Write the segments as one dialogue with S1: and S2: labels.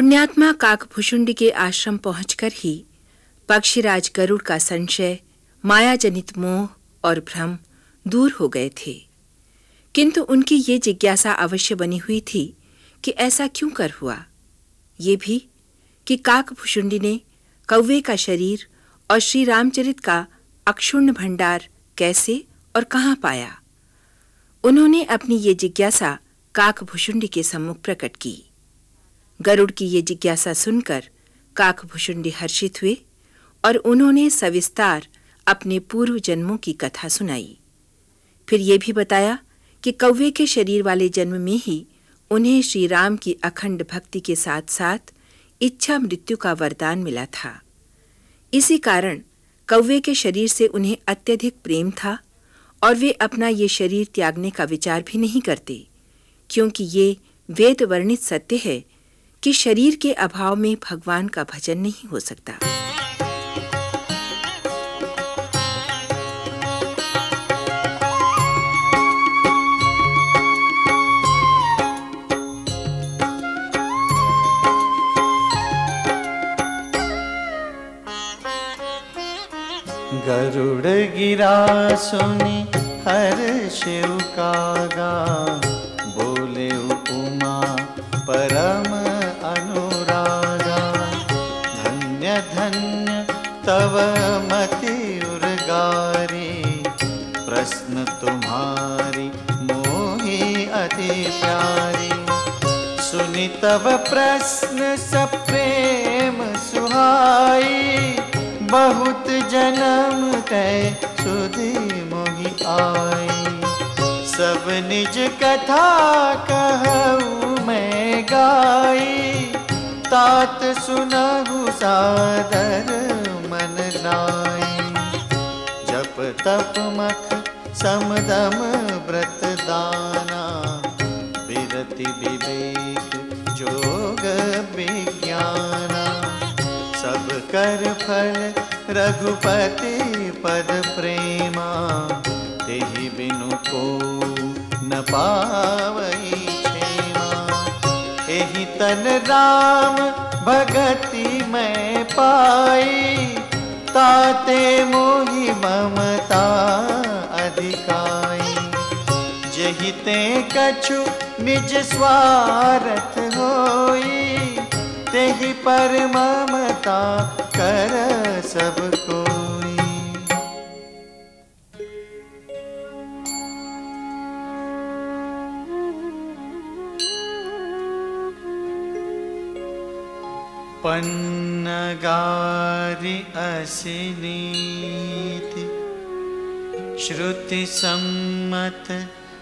S1: पुण्यात्मा काकभुषुंडी के आश्रम पहुंचकर ही पक्षीराज गरुड़ का संशय माया जनित मोह और भ्रम दूर हो गए थे। किंतु उनकी ये जिज्ञासा अवश्य बनी हुई थी कि ऐसा क्यों कर हुआ। ये भी कि काकभुषुंडी ने कौवे का शरीर और श्री रामचरित का अक्षुण्ण भंडार कैसे और कहाँ पाया। उन्होंने अपनी ये जिज्ञासा काकभुषुंडी के सम्मुख प्रकट की। गरुड़ की ये जिज्ञासा सुनकर काकभुषुंडी हर्षित हुए और उन्होंने सविस्तार अपने पूर्व जन्मों की कथा सुनाई। फिर ये भी बताया कि कौवे के शरीर वाले जन्म में ही उन्हें श्री राम की अखंड भक्ति के साथ साथ इच्छा मृत्यु का वरदान मिला था। इसी कारण कौवे के शरीर से उन्हें अत्यधिक प्रेम था और वे अपना ये शरीर त्यागने का विचार भी नहीं करते, क्योंकि ये वेद वर्णित सत्य है कि शरीर के अभाव में भगवान का भजन नहीं हो सकता।
S2: गरुड़ गिरा, सुनी हर शिव कागा बोले उर्गारी प्रश्न तुम्हारी, मोही अति प्यारी। सुनी तब प्रश्न सप्रेम सुहाई बहुत जन्म कै सुधी मोहि आई सब निज कथा कहूँ मैं गाई तात सुनहु सादर मन लाई तप मख समदम व्रत दाना, विरति विवेक, जोग विज्ञाना। सब कर फल, रघुपति पद प्रेमा, तेहि बिनु को न पावई क्षेमा। एहि तन राम भगति मैं पाई, ताते मोहि ते कछु निज स्वार्थ होई, तेहि पर ममता कर सब कोई. पन्नगारि असिनीति श्रुति सम्मत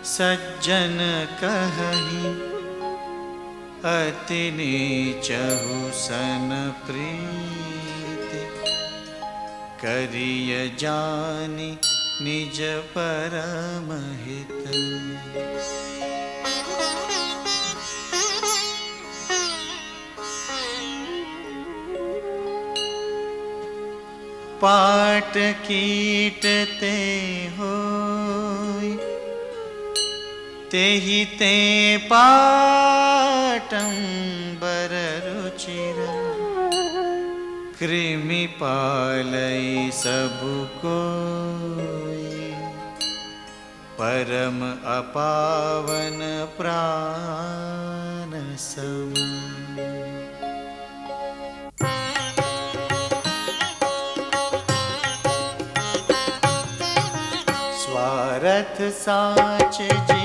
S2: सज्जन कहि। अति नीचहु सन प्रीति। करिय जानी निज परम हित पाट कीटते होई। तेहि ते पाटं बर रुचिर। कृमि पालई सब कोई। परम अपावन प्राण सम। स्वारथ साच जीव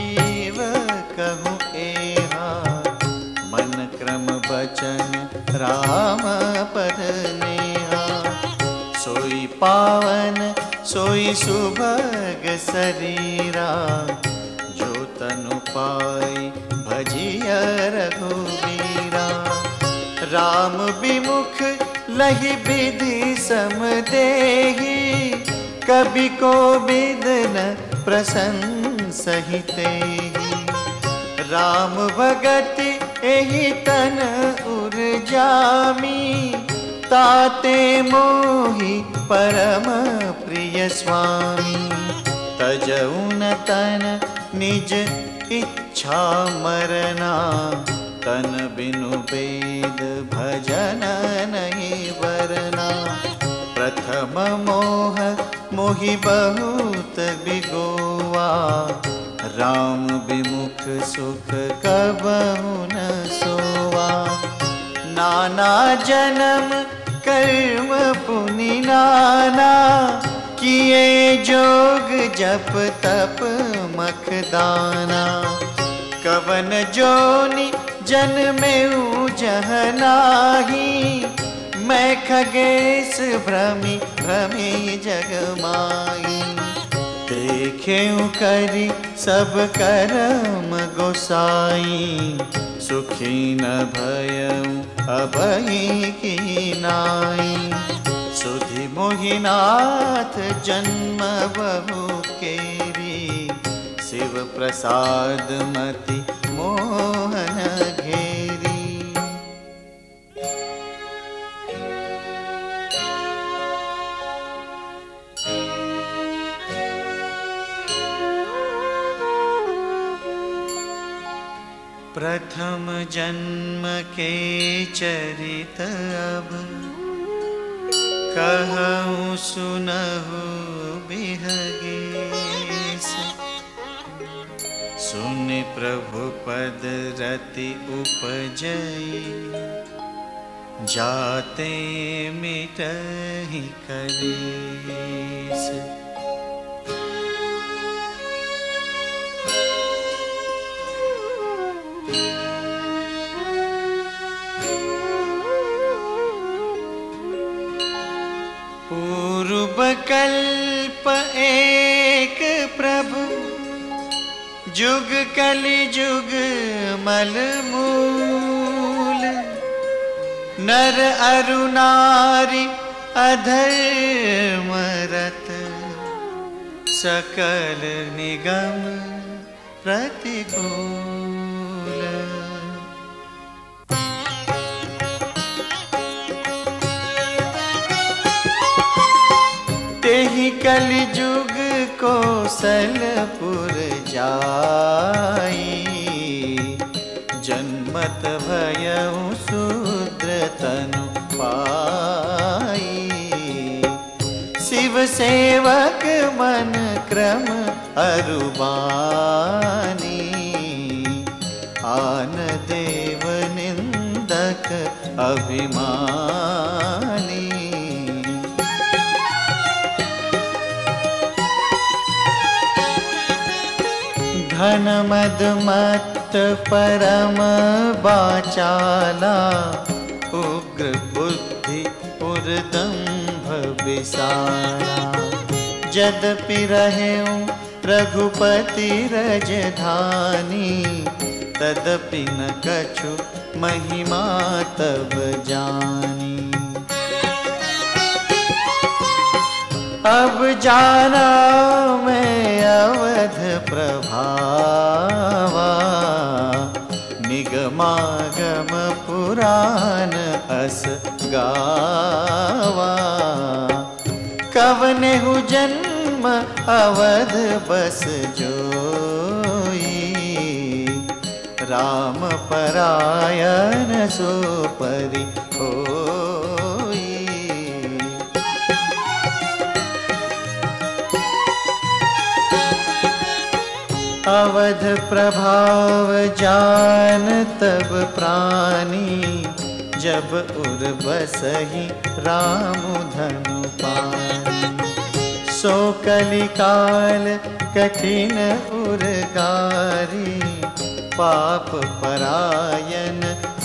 S2: कहूँ एहा मन क्रम बचन राम पद नेहा। सोई पावन, सोई सुभग शरीरा, जो तनु पाई भजिय रघुवीरा। राम विमुख लही विधि सम देही, कभी को विदन प्रसन्न सहिते राम भगति, एहि तन उर जामी ताते मोहि परम प्रिय स्वामी। तजउन तन निज इच्छा मरना। तन बिनु वेद भजन नहीं वरना। प्रथम मोह मोहि बहुत बिगोआ राम विमुख सुख कबहु न सोआ नाना जन्म, कर्म पुनि नाना। किए जोग, जप तप मखदाना कवन जोनि जन्मे जहनाही मैं खगेश, भ्रमी भ्रमी जगमाई देखे करी सब करम गोसाई। सुखी न भयऊ अभई की नाई। सुधि मोहिनाथ जन्म बहु केरी। शिव प्रसाद मति मोहन प्रथम जन्म के चरित अब। कहूँ, सुनहु बिहगेस सुन प्रभु पद रति उपजई। जाते मिटहि कलेस मल नर अरुणारी अधर्मरत सकल निगम प्रतिकूल। तेहि कलि जुग कौशलपुर जाई। जन्मत भयउ शूद्र पाई। शिव सेवक मन क्रम अरुबानी। आन देव निंदक अभिमानी। धन मद परम बाचाला उग्र बुद्धि उर्दम्भ विसारा। जदपि रहूँ रघुपति रजधानी, तदपि न कछु महिमा तब जानी। अब जाना मैं अवध प्रभावा निगमागम पुराण अस गावा। कवने हु जन्म अवध बस जोई। राम परायण सो परि होई। अवध प्रभाव जान तब प्राणी, जब उर बसही राम धनु पानी। सो कलिकाल कठिन उर्गारी पाप परायण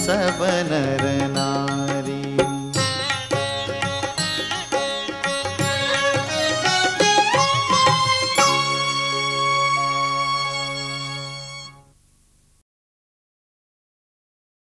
S2: सब नारी